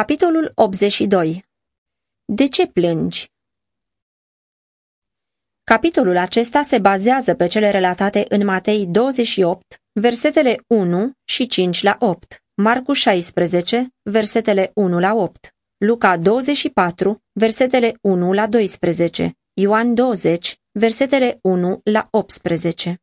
Capitolul 82 De ce plângi? Capitolul acesta se bazează pe cele relatate în Matei 28, versetele 1 și 5 la 8, Marcu 16, versetele 1 la 8, Luca 24, versetele 1 la 12, Ioan 20, versetele 1 la 18.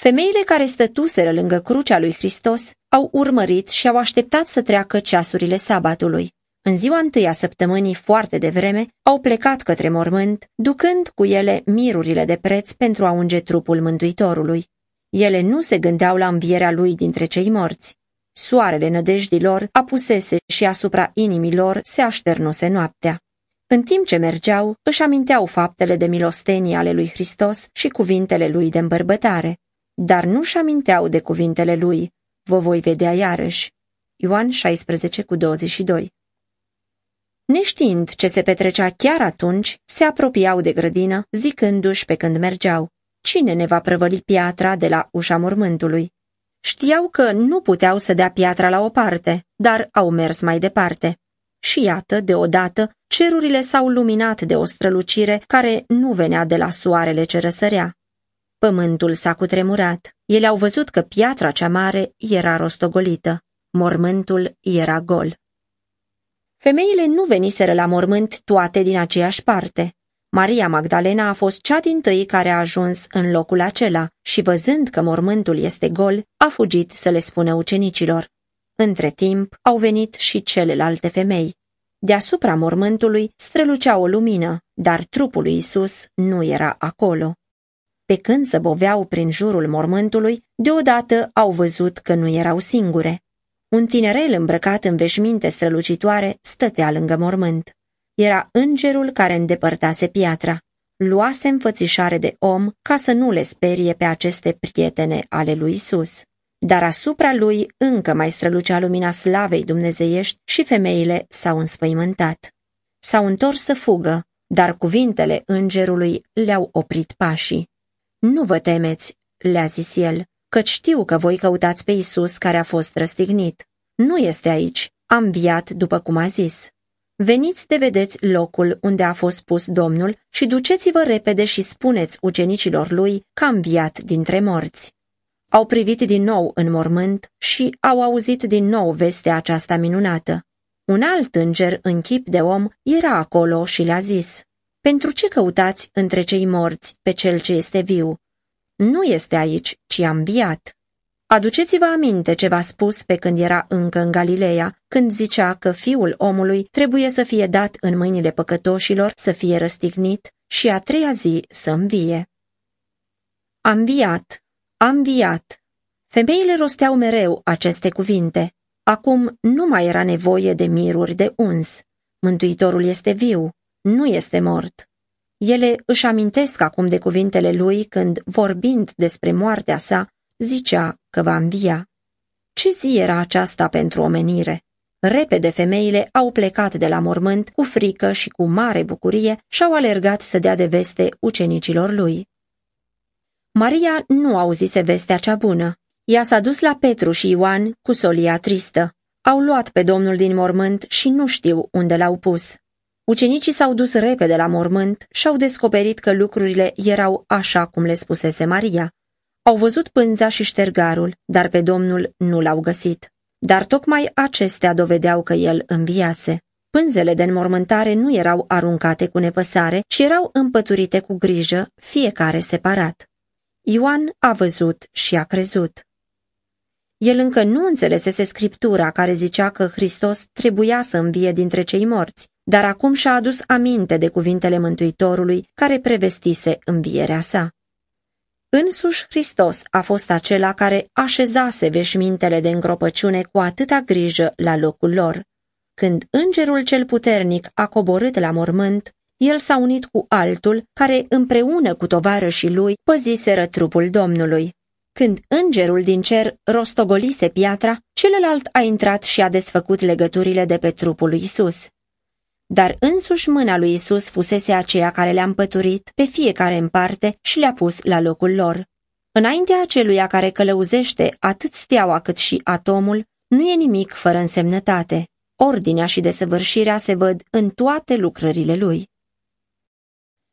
Femeile care stătuseră lângă crucea lui Hristos au urmărit și au așteptat să treacă ceasurile sabatului. În ziua întâia săptămânii, foarte devreme, au plecat către mormânt, ducând cu ele mirurile de preț pentru a unge trupul Mântuitorului. Ele nu se gândeau la învierea lui dintre cei morți. Soarele nădejdilor apusese și asupra inimilor se așternuse noaptea. În timp ce mergeau, își aminteau faptele de milostenie ale lui Hristos și cuvintele lui de îmbărbătare dar nu-și aminteau de cuvintele lui, vă voi vedea iarăși. Ioan 16 cu 22 Neștiind ce se petrecea chiar atunci, se apropiau de grădină, zicându-și pe când mergeau, cine ne va prăvăli piatra de la ușa mormântului? Știau că nu puteau să dea piatra la o parte, dar au mers mai departe. Și iată, deodată, cerurile s-au luminat de o strălucire care nu venea de la soarele ce răsărea. Pământul s-a cutremurat. Ele au văzut că piatra cea mare era rostogolită. Mormântul era gol. Femeile nu veniseră la mormânt toate din aceeași parte. Maria Magdalena a fost cea din tâi care a ajuns în locul acela și văzând că mormântul este gol, a fugit să le spună ucenicilor. Între timp au venit și celelalte femei. Deasupra mormântului strălucea o lumină, dar trupul lui Isus nu era acolo. Pe când zăboveau prin jurul mormântului, deodată au văzut că nu erau singure. Un tinerel îmbrăcat în veșminte strălucitoare stătea lângă mormânt. Era îngerul care îndepărtase piatra. Luase înfățișare de om ca să nu le sperie pe aceste prietene ale lui Isus. Dar asupra lui încă mai strălucea lumina slavei dumnezeiești și femeile s-au înspăimântat. S-au întors să fugă, dar cuvintele îngerului le-au oprit pașii. Nu vă temeți, le-a zis el, căci știu că voi căutați pe Isus care a fost răstignit. Nu este aici, am viat după cum a zis. Veniți de vedeți locul unde a fost pus Domnul și duceți-vă repede și spuneți ucenicilor lui că am viat dintre morți. Au privit din nou în mormânt și au auzit din nou vestea aceasta minunată. Un alt înger în chip de om era acolo și le-a zis, pentru ce căutați între cei morți pe cel ce este viu? Nu este aici, ci a înviat. Aduceți-vă aminte ce v-a spus pe când era încă în Galileea, când zicea că fiul omului trebuie să fie dat în mâinile păcătoșilor, să fie răstignit și a treia zi să învie. A înviat, a înviat. Femeile rosteau mereu aceste cuvinte. Acum nu mai era nevoie de miruri de uns. Mântuitorul este viu nu este mort. Ele își amintesc acum de cuvintele lui când, vorbind despre moartea sa, zicea că va învia. Ce zi era aceasta pentru omenire? Repede femeile au plecat de la mormânt cu frică și cu mare bucurie și au alergat să dea de veste ucenicilor lui. Maria nu auzise vestea cea bună. Ea s-a dus la Petru și Ioan cu solia tristă. Au luat pe Domnul din mormânt și nu știu unde l-au pus. Ucenicii s-au dus repede la mormânt și au descoperit că lucrurile erau așa cum le spusese Maria. Au văzut pânza și ștergarul, dar pe Domnul nu l-au găsit. Dar tocmai acestea dovedeau că el înviase. Pânzele de înmormântare nu erau aruncate cu nepăsare, ci erau împăturite cu grijă, fiecare separat. Ioan a văzut și a crezut. El încă nu înțelesese scriptura care zicea că Hristos trebuia să învie dintre cei morți, dar acum și-a adus aminte de cuvintele Mântuitorului care prevestise învierea sa. Însuși Hristos a fost acela care așezase veșmintele de îngropăciune cu atâta grijă la locul lor. Când îngerul cel puternic a coborât la mormânt, el s-a unit cu altul care împreună cu tovarășii lui păziseră trupul Domnului. Când îngerul din cer rostogolise piatra, celălalt a intrat și a desfăcut legăturile de pe trupul lui Isus. Dar însuși mâna lui Isus fusese aceea care le-a împăturit pe fiecare în parte și le-a pus la locul lor. Înaintea aceluia care călăuzește atât steaua cât și atomul, Nu e nimic fără însemnătate. Ordinea și desăvârșirea se văd în toate lucrările lui.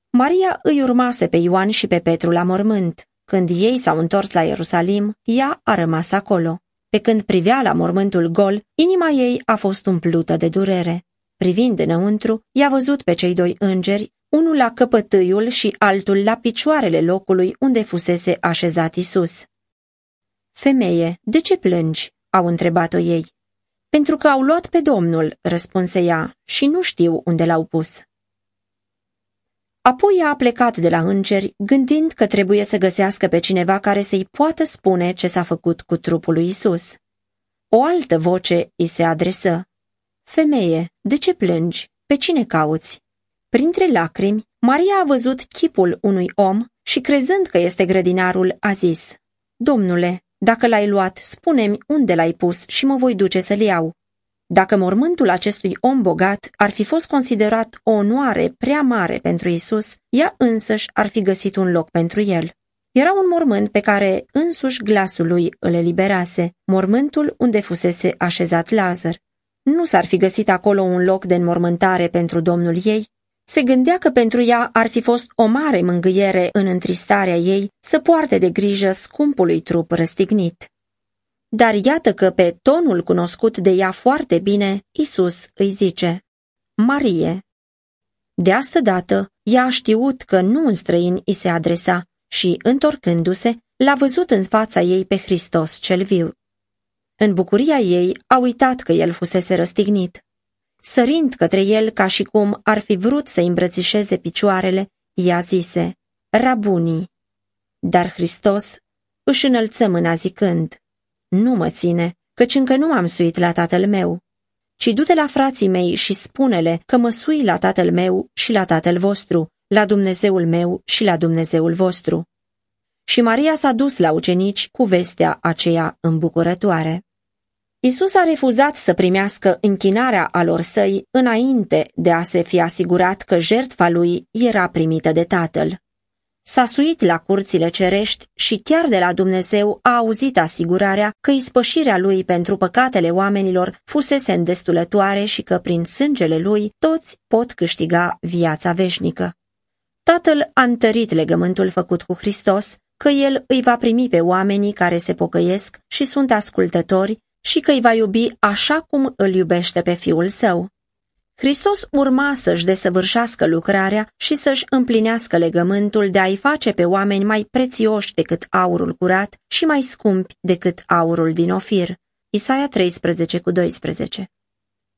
Maria îi urmase pe Ioan și pe Petru la mormânt. Când ei s-au întors la Ierusalim, ea a rămas acolo. Pe când privea la mormântul gol, inima ei a fost umplută de durere. Privind înăuntru, i-a văzut pe cei doi îngeri, unul la căpătâiul și altul la picioarele locului unde fusese așezat Isus. Femeie, de ce plângi?" au întrebat-o ei. Pentru că au luat pe Domnul," răspunse ea, și nu știu unde l-au pus. Apoi a plecat de la îngeri, gândind că trebuie să găsească pe cineva care să-i poată spune ce s-a făcut cu trupul lui Isus. O altă voce îi se adresă. Femeie, de ce plângi? Pe cine cauți? Printre lacrimi, Maria a văzut chipul unui om și crezând că este grădinarul, a zis, Domnule, dacă l-ai luat, spune-mi unde l-ai pus și mă voi duce să-l iau. Dacă mormântul acestui om bogat ar fi fost considerat o onoare prea mare pentru Isus, ea însăși ar fi găsit un loc pentru el. Era un mormânt pe care însuși glasul lui îl eliberase, mormântul unde fusese așezat Lazar. Nu s-ar fi găsit acolo un loc de înmormântare pentru domnul ei? Se gândea că pentru ea ar fi fost o mare mângâiere în întristarea ei să poarte de grijă scumpului trup răstignit. Dar iată că pe tonul cunoscut de ea foarte bine, Isus îi zice, Marie. De asta dată, ea a știut că nu un străin îi se adresa și, întorcându-se, l-a văzut în fața ei pe Hristos cel viu. În bucuria ei a uitat că el fusese răstignit. Sărind către el ca și cum ar fi vrut să îmbrățișeze picioarele, ea zise, Rabunii. Dar Hristos își înălță mâna zicând, Nu mă ține, căci încă nu m-am suit la tatăl meu, ci du-te la frații mei și spune-le că mă sui la tatăl meu și la tatăl vostru, la Dumnezeul meu și la Dumnezeul vostru. Și Maria s-a dus la ucenici cu vestea aceea îmbucurătoare. Isus a refuzat să primească închinarea alor săi înainte de a se fi asigurat că jertfa lui era primită de Tatăl. S-a suit la curțile cerești și chiar de la Dumnezeu a auzit asigurarea că ispășirea lui pentru păcatele oamenilor fusese îndestulătoare și că prin sângele lui toți pot câștiga viața veșnică. Tatăl a întărit legământul făcut cu Hristos, că el îi va primi pe oamenii care se pocăiesc și sunt ascultători și că îi va iubi așa cum îl iubește pe fiul său. Hristos urma să-și desăvârșească lucrarea și să-și împlinească legământul de a-i face pe oameni mai prețioși decât aurul curat și mai scumpi decât aurul din Ofir. Isaia 13 cu 12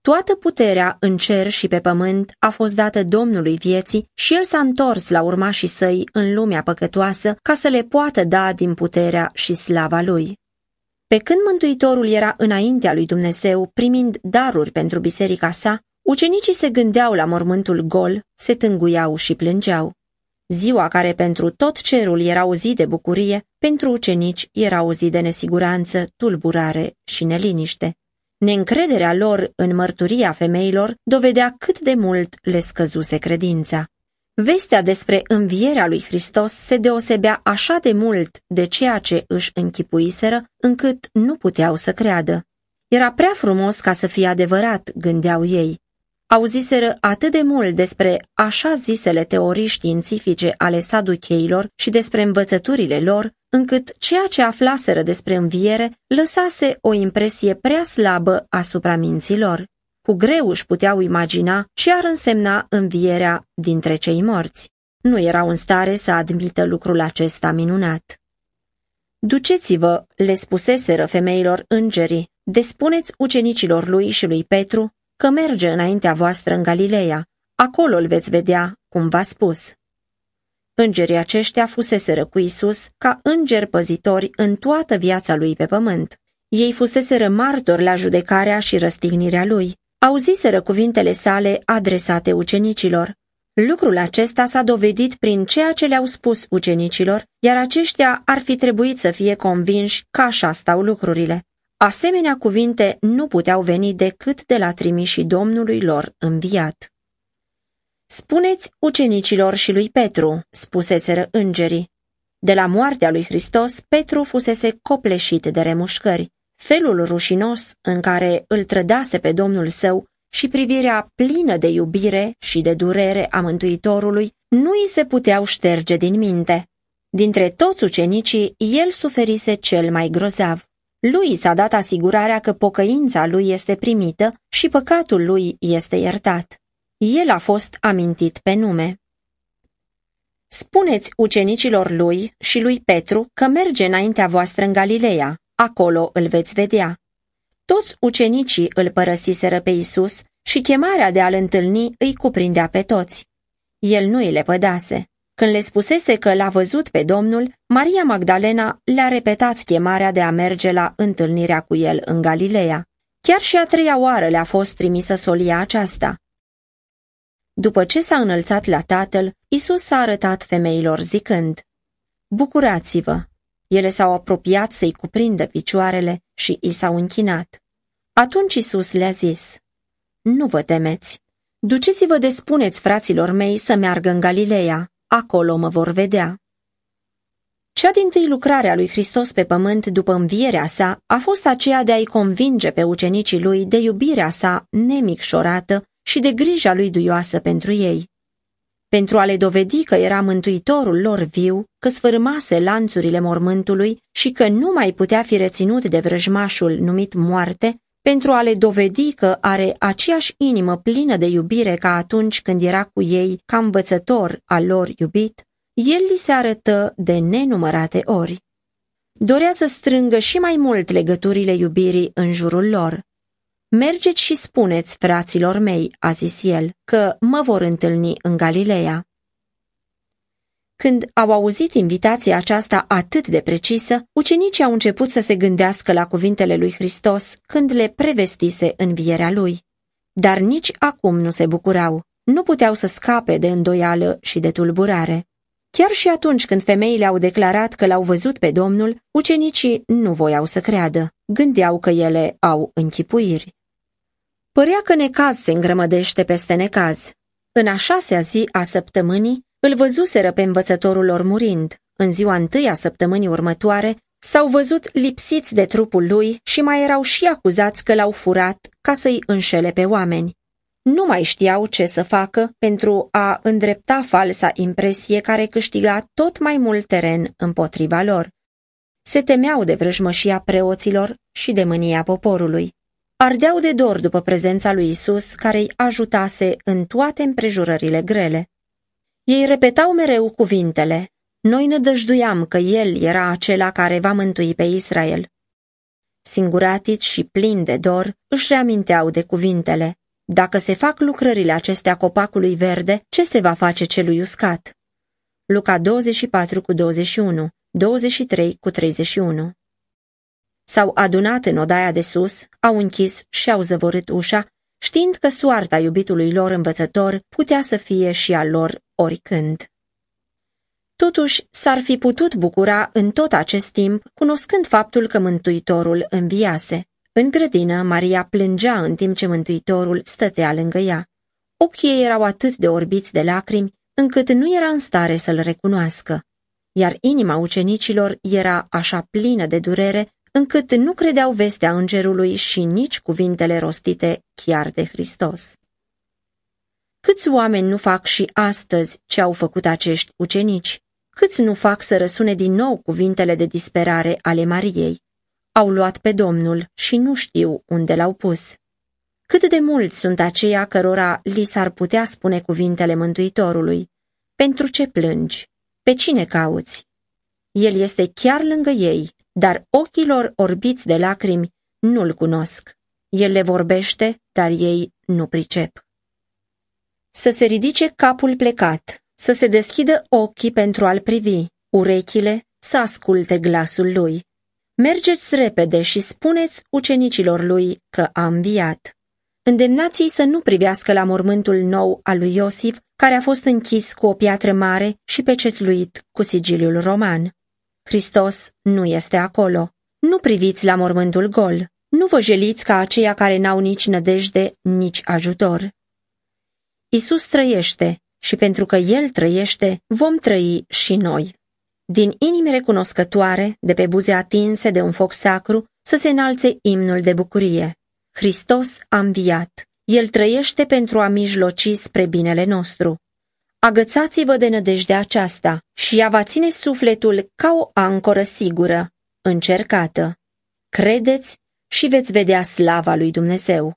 Toată puterea în cer și pe pământ a fost dată Domnului vieții și el s-a întors la urmașii săi în lumea păcătoasă ca să le poată da din puterea și slava lui. Pe când Mântuitorul era înaintea lui Dumnezeu, primind daruri pentru biserica sa, ucenicii se gândeau la mormântul gol, se tânguiau și plângeau. Ziua care pentru tot cerul era o zi de bucurie, pentru ucenici era o zi de nesiguranță, tulburare și neliniște. Neîncrederea lor în mărturia femeilor dovedea cât de mult le scăzuse credința. Vestea despre învierea lui Hristos se deosebea așa de mult de ceea ce își închipuiseră, încât nu puteau să creadă. Era prea frumos ca să fie adevărat, gândeau ei. Auziseră atât de mult despre așa zisele teorii științifice ale saducheilor și despre învățăturile lor, încât ceea ce aflaseră despre înviere lăsase o impresie prea slabă asupra minților. Cu greu își puteau imagina ce ar însemna învierea dintre cei morți. Nu erau în stare să admită lucrul acesta minunat. Duceți-vă, le spuseseră femeilor îngerii, despuneți ucenicilor lui și lui Petru că merge înaintea voastră în Galileea, acolo îl veți vedea, cum v-a spus. Îngerii aceștia fuseseră cu Isus ca îngeri păzitori în toată viața lui pe pământ. Ei fuseseră martori la judecarea și răstignirea lui auziseră cuvintele sale adresate ucenicilor. Lucrul acesta s-a dovedit prin ceea ce le-au spus ucenicilor, iar aceștia ar fi trebuit să fie convinși că așa stau lucrurile. Asemenea cuvinte nu puteau veni decât de la trimișii Domnului lor înviat. Spuneți ucenicilor și lui Petru, spuseseră îngerii. De la moartea lui Hristos, Petru fusese copleșit de remușcări. Felul rușinos în care îl trădase pe Domnul său și privirea plină de iubire și de durere a Mântuitorului nu îi se puteau șterge din minte. Dintre toți ucenicii, el suferise cel mai grozav. Lui s-a dat asigurarea că pocăința lui este primită și păcatul lui este iertat. El a fost amintit pe nume. Spuneți ucenicilor lui și lui Petru că merge înaintea voastră în Galileea, acolo îl veți vedea. Toți ucenicii îl părăsiseră pe Isus și chemarea de a-l întâlni îi cuprindea pe toți. El nu îi le pădase. Când le spusese că l-a văzut pe Domnul, Maria Magdalena le-a repetat chemarea de a merge la întâlnirea cu el în Galileea. Chiar și a treia oară le-a fost trimisă solia aceasta. După ce s-a înălțat la tatăl, Isus s-a arătat femeilor zicând, Bucurați-vă! Ele s-au apropiat să-i cuprindă picioarele și i s-au închinat. Atunci Isus le-a zis, Nu vă temeți! Duceți-vă de spuneți fraților mei să meargă în Galileea, acolo mă vor vedea. Cea din tâi lucrare a lui Hristos pe pământ după învierea sa a fost aceea de a-i convinge pe ucenicii lui de iubirea sa nemicșorată și de grija lui duioasă pentru ei. Pentru a le dovedi că era mântuitorul lor viu, că sfârmase lanțurile mormântului și că nu mai putea fi reținut de vrăjmașul numit moarte, pentru a le dovedi că are aceeași inimă plină de iubire ca atunci când era cu ei ca învățător al lor iubit, el li se arătă de nenumărate ori. Dorea să strângă și mai mult legăturile iubirii în jurul lor. Mergeți și spuneți, fraților mei, a zis el, că mă vor întâlni în Galileea. Când au auzit invitația aceasta atât de precisă, ucenicii au început să se gândească la cuvintele lui Hristos când le prevestise învierea lui. Dar nici acum nu se bucurau, nu puteau să scape de îndoială și de tulburare. Chiar și atunci când femeile au declarat că l-au văzut pe Domnul, ucenicii nu voiau să creadă, gândeau că ele au închipuiri. Părea că necaz se îngrămădește peste necaz. În a șasea zi a săptămânii, îl văzuseră pe învățătorul lor murind. În ziua întâia săptămânii următoare, s-au văzut lipsiți de trupul lui și mai erau și acuzați că l-au furat ca să-i înșele pe oameni. Nu mai știau ce să facă pentru a îndrepta falsa impresie care câștiga tot mai mult teren împotriva lor. Se temeau de vrăjmășia preoților și de mânia poporului. Ardeau de dor după prezența lui Isus, care îi ajutase în toate împrejurările grele. Ei repetau mereu cuvintele, noi nădăjduiam că El era acela care va mântui pe Israel. Singuratici și plini de dor, își reaminteau de cuvintele, dacă se fac lucrările acestea copacului verde, ce se va face celui uscat? Luca 24 cu 21, 23 cu 31 S-au adunat în odaia de sus, au închis și au zăvorât ușa, știind că soarta iubitului lor învățător putea să fie și a lor oricând. Totuși, s-ar fi putut bucura în tot acest timp, cunoscând faptul că Mântuitorul înviase. În grădină, Maria plângea în timp ce Mântuitorul stătea lângă ea. Ochii ei erau atât de orbiți de lacrimi, încât nu era în stare să-l recunoască, iar inima ucenicilor era așa plină de durere încât nu credeau vestea îngerului și nici cuvintele rostite chiar de Hristos. Câți oameni nu fac și astăzi ce au făcut acești ucenici? Câți nu fac să răsune din nou cuvintele de disperare ale Mariei? Au luat pe Domnul și nu știu unde l-au pus. Cât de mulți sunt aceia cărora li s-ar putea spune cuvintele Mântuitorului? Pentru ce plângi? Pe cine cauți? El este chiar lângă ei, dar ochilor orbiți de lacrimi nu-l cunosc. El le vorbește, dar ei nu pricep. Să se ridice capul plecat, să se deschidă ochii pentru a-l privi, urechile să asculte glasul lui. Mergeți repede și spuneți ucenicilor lui că a înviat. Îndemnați-i să nu privească la mormântul nou al lui Iosif, care a fost închis cu o piatră mare și pecetluit cu sigiliul roman. Hristos nu este acolo. Nu priviți la mormântul gol. Nu vă jeliți ca aceia care n-au nici nădejde, nici ajutor. Isus trăiește și pentru că El trăiește, vom trăi și noi. Din inimi recunoscătoare, de pe buze atinse de un foc sacru, să se înalțe imnul de bucurie. Hristos a înviat. El trăiește pentru a mijloci spre binele nostru. Agățați-vă de nădejdea aceasta și ea va ține sufletul ca o ancoră sigură, încercată. Credeți și veți vedea slava lui Dumnezeu.